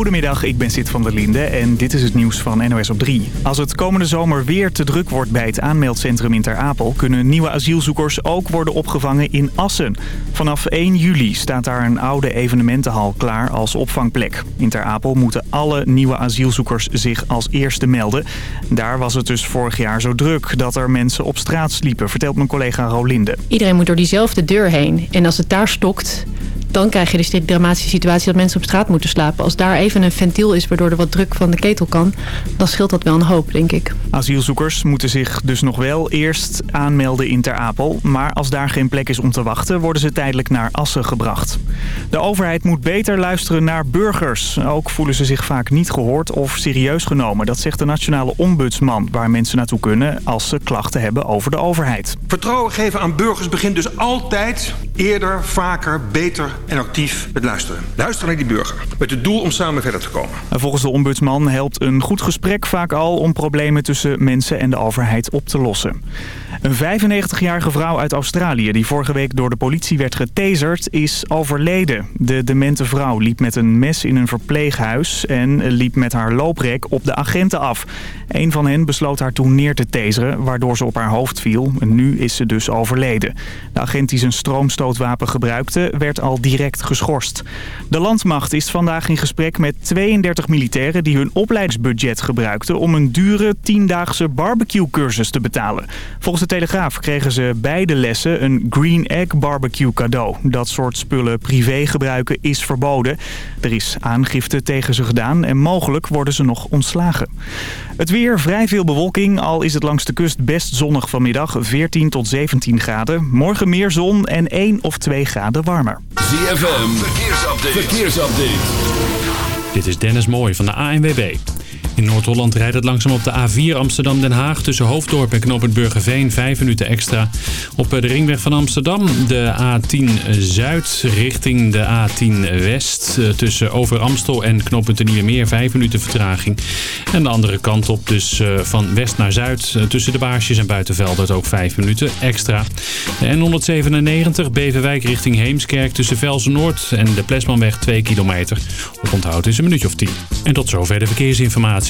Goedemiddag, ik ben Sid van der Linde en dit is het nieuws van NOS op 3. Als het komende zomer weer te druk wordt bij het aanmeldcentrum in Ter Apel... kunnen nieuwe asielzoekers ook worden opgevangen in Assen. Vanaf 1 juli staat daar een oude evenementenhal klaar als opvangplek. In Ter Apel moeten alle nieuwe asielzoekers zich als eerste melden. Daar was het dus vorig jaar zo druk dat er mensen op straat sliepen... vertelt mijn collega Rolinde. Iedereen moet door diezelfde deur heen. En als het daar stokt, dan krijg je dus die dramatische situatie dat mensen op straat moeten slapen. Als daar even een ventiel is waardoor er wat druk van de ketel kan, dan scheelt dat wel een hoop, denk ik. Asielzoekers moeten zich dus nog wel eerst aanmelden in Ter Apel. Maar als daar geen plek is om te wachten, worden ze tijdelijk naar Assen gebracht. De overheid moet beter luisteren naar burgers. Ook voelen ze zich vaak niet gehoord of serieus genomen. Dat zegt de nationale ombudsman, waar mensen naartoe kunnen als ze klachten hebben over de overheid. Vertrouwen geven aan burgers begint dus altijd eerder, vaker, beter en actief met luisteren. Luisteren naar die burger. Met het doel om samen verder te komen. Volgens de ombudsman helpt een goed gesprek vaak al om problemen tussen mensen en de overheid op te lossen. Een 95-jarige vrouw uit Australië die vorige week door de politie werd getaserd is overleden. De demente vrouw liep met een mes in een verpleeghuis en liep met haar looprek op de agenten af. Een van hen besloot haar toen neer te taseren waardoor ze op haar hoofd viel. Nu is ze dus overleden. De agent die zijn stroomstootwapen gebruikte werd al direct geschorst. De landmacht is vandaag in gesprek met 32 militairen die hun opleidingsbudget gebruikten om een dure tiendaagse barbecue-cursus te betalen. Volgens de Telegraaf kregen ze beide lessen een Green Egg barbecue cadeau. Dat soort spullen privé gebruiken is verboden. Er is aangifte tegen ze gedaan en mogelijk worden ze nog ontslagen. Het weer, vrij veel bewolking, al is het langs de kust best zonnig vanmiddag, 14 tot 17 graden. Morgen meer zon en 1 of 2 graden warmer. ZFM, verkeersupdate. verkeersupdate. Dit is Dennis Mooij van de ANWB. In Noord-Holland rijdt het langzaam op de A4 Amsterdam-Den Haag... tussen Hoofddorp en Knoop het Burgerveen, 5 minuten extra. Op de ringweg van Amsterdam de A10 Zuid richting de A10 West... tussen Over Amstel en Knoop het Nieuwe Meer, 5 minuten vertraging. En de andere kant op dus van west naar zuid... tussen de Baarsjes en Buitenveldert ook 5 minuten extra. De N197 Beverwijk richting Heemskerk tussen Velzen Noord... en de Plesmanweg 2 kilometer. Op onthoud is een minuutje of 10. En tot zover de verkeersinformatie.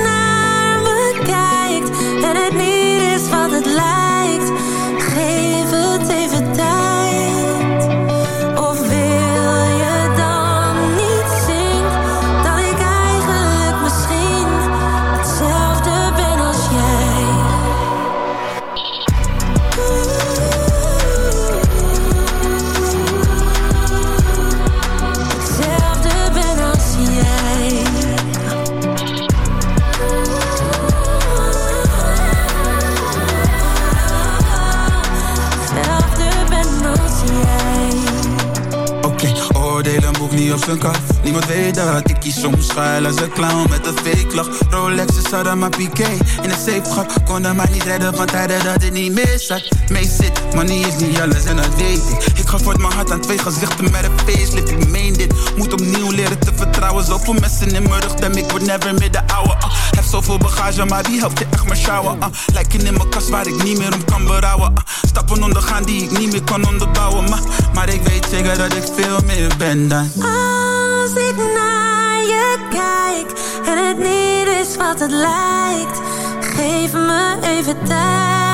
Niemand weet dat ik kies soms schuil als een clown met een fake lach. Rolex is hadden maar piqué in een safe gat. Konden mij niet redden van tijden dat het niet meer zat. Mee zit, money is niet alles en dat weet ik. Ik ga voor mijn hart aan twee gezichten met een facelift. Ik meen dit, moet opnieuw leren te vertrouwen. Zoveel mensen in mijn rug, dem ik word never meer de ouwe. Uh. Zoveel bagage, maar wie helpt je echt maar sjouwen? Uh. Lijken in mijn kast waar ik niet meer om kan berouwen. Uh. Stappen ondergaan die ik niet meer kan onderbouwen. Maar, maar ik weet zeker dat ik veel meer ben dan. Als ik naar je kijk en het niet is wat het lijkt, geef me even tijd.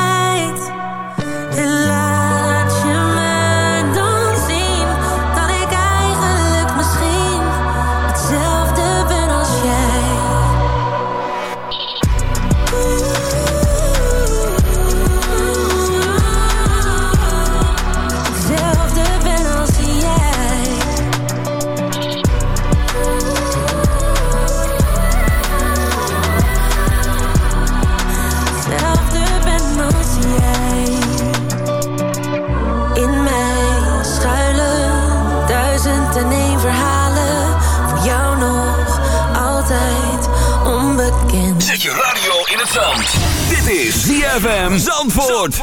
ZFM Zandvoort.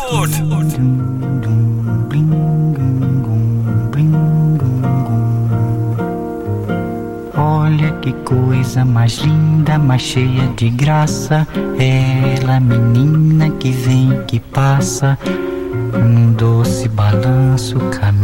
Olha que coisa mais linda, mais cheia de graça. Ela, menina que vem, que passa, num doce balanço, caminho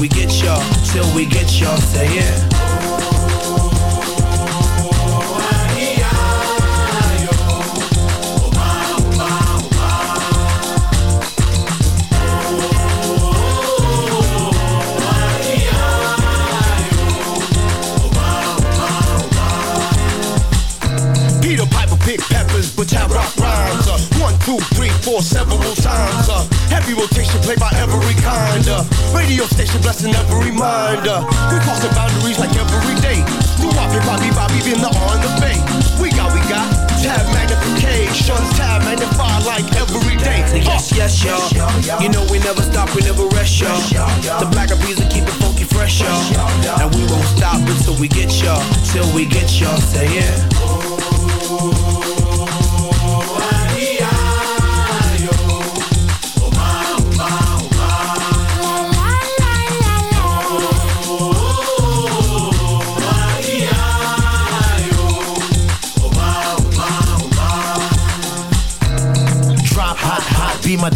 we get y'all, till we get y'all, say yeah. radio station blessing every mind. Uh, we crossing boundaries like every day. New Bobby, Bobby, Bobby, been the on the bay. We got, we got tab magnification, tab magnified like every day. Uh. Yes, yes, y'all. You know we never stop, we never rest, y'all. The black of will keep it funky fresh, y'all. And we won't stop until we get y'all, till we get y'all. Say yeah.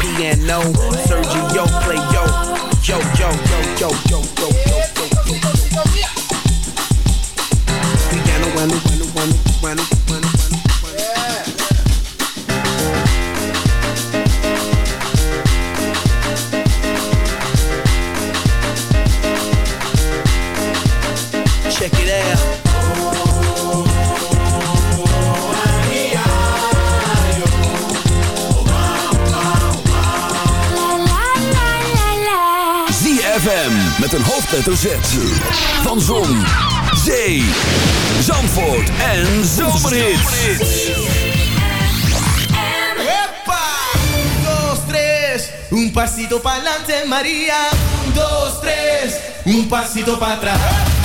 piano. Sergio, play yo, yo, yo, yo, yo, yo. hoofdletter Z. Van Zon, Zee, Zandvoort en Zomerhit. Epa! 1, 2, 3, un pasito pa'lante María. 1, 2, 3, un pasito para atrás.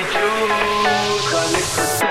Ik heb die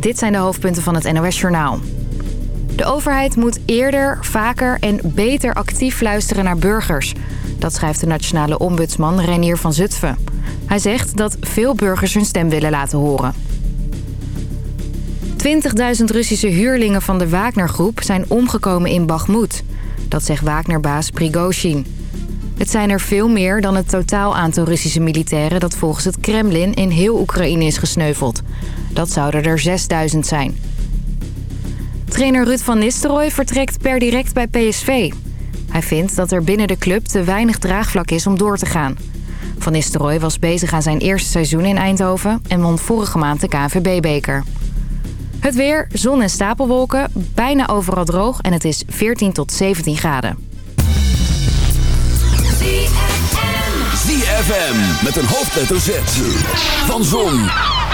dit zijn de hoofdpunten van het NOS-journaal. De overheid moet eerder, vaker en beter actief luisteren naar burgers. Dat schrijft de nationale ombudsman Renier van Zutphen. Hij zegt dat veel burgers hun stem willen laten horen. 20.000 Russische huurlingen van de Wagnergroep zijn omgekomen in Bakhmut. Dat zegt Wagnerbaas Prigozhin. Het zijn er veel meer dan het totaal aantal Russische militairen... dat volgens het Kremlin in heel Oekraïne is gesneuveld. Dat zouden er 6000 zijn. Trainer Ruud van Nistelrooy vertrekt per direct bij PSV. Hij vindt dat er binnen de club te weinig draagvlak is om door te gaan. Van Nistelrooy was bezig aan zijn eerste seizoen in Eindhoven... en won vorige maand de KNVB-beker. Het weer, zon en stapelwolken, bijna overal droog en het is 14 tot 17 graden. ZFM met een hoofdletter Z van zon,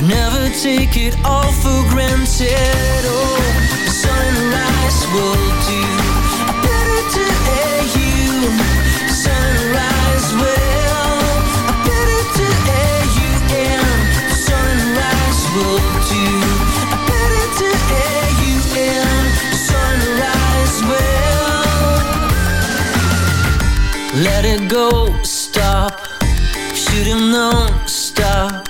I never take it all for granted. Oh, sunrise will do better to air you. Sunrise will better to air you in. Sunrise will do better to air you in. Sunrise will let it go. Stop Should've known. stop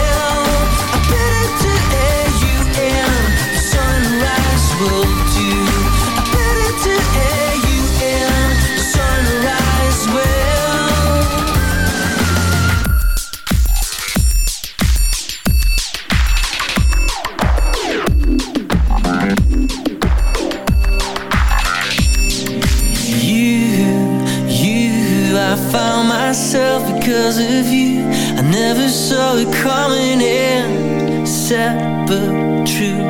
because of you. I never saw it coming in, sad but true.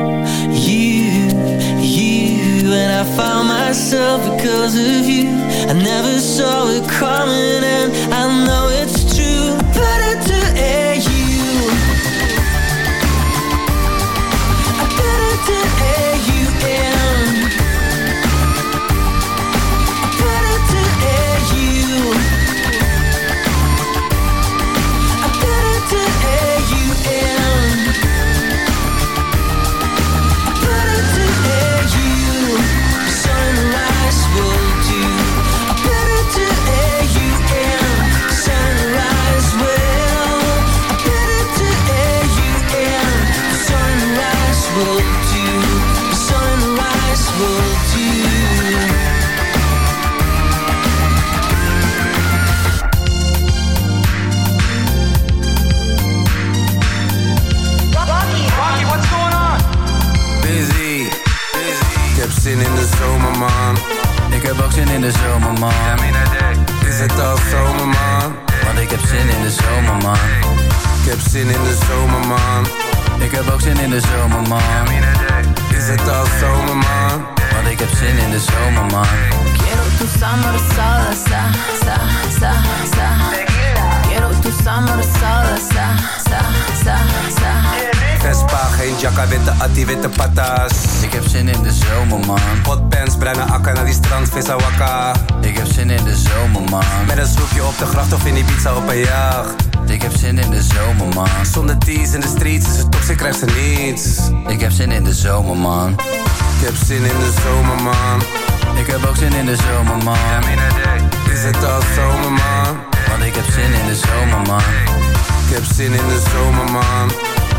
You, you, and I found myself because of you. I never saw it coming, and I know it's heb ook zin in de zomer, man. Is het al zomer, man? Want ik heb zin in de zomer, man. Ik heb zin in de zomer, man. Ik heb ook zin in de zomer, man. Is het al zomer, man? Want ik heb zin in de zomer, man. Quiero tu summer salsa, sa, sa, sa. Quiero tu summer salsa, sa, sa, sa. Vespa, geen jacka, witte attie, witte patas. Ik heb zin in de zomer, man. Potpens, bruine akka naar die strand, vissa wakka. Ik heb zin in de zomer, man. Met een snoepje op de gracht of in die pizza op een jacht. Ik heb zin in de zomer, man. Zonder teas in de streets is het toxic, krijgt ze niets. Ik heb zin in de zomer, man. Ik heb zin in de zomer, man. Ik heb ook zin in de zomer, man. Is het al zomer, man? Want ik heb zin in de zomer, man. Ik heb zin in de zomer, man.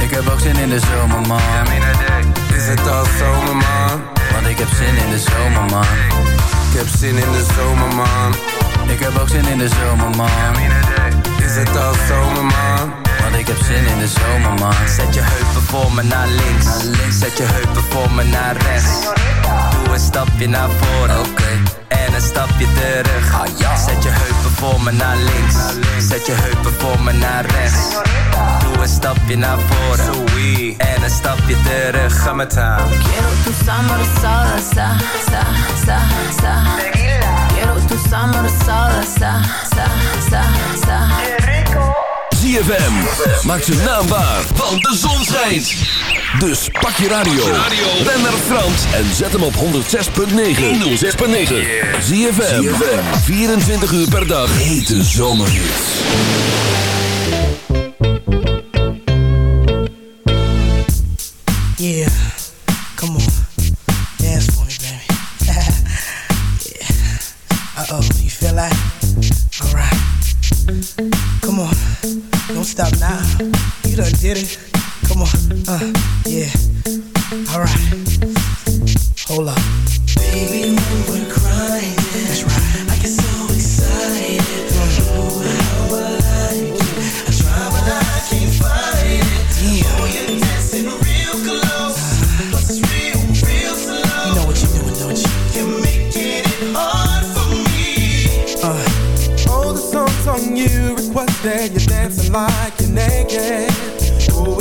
Ik heb ook zin in de zomer, man. Is het al zomer, man? Want ik heb zin in de zomer, man. Ik heb zin in de zomer, man. Ik heb ook zin in de zomer, man. Is het al zomer, man? Want ik heb zin in de zomer, man. Zet je heupen voor me naar links. Naar links. Zet je heupen voor me naar rechts. Doe een stapje naar voren. En een stapje terug. Zet je heupen voor me naar links. Zet je heupen voor me naar rechts. Doe een stapje naar voren. En een stapje terug. Ga met haar. Quiero tu summer salsa, sa, sa, sa. Quiero tu summer salsa, sa, sa, sa. ZFM. Maak zijn naam waar, want de zon schijnt. Dus pak je radio. Ben naar Frans en zet hem op 106.9. 106.9. ZFM. 24 uur per dag. Hete zomerhits. it? Come on, uh, yeah. All right, hold up. That's right. I get so excited. I try, but I can't fight it. Oh, you're dancing real close, but it's real, real slow. You know what you're doing, You're making it hard for me. Oh, the on you requested. You're dancing like you're naked.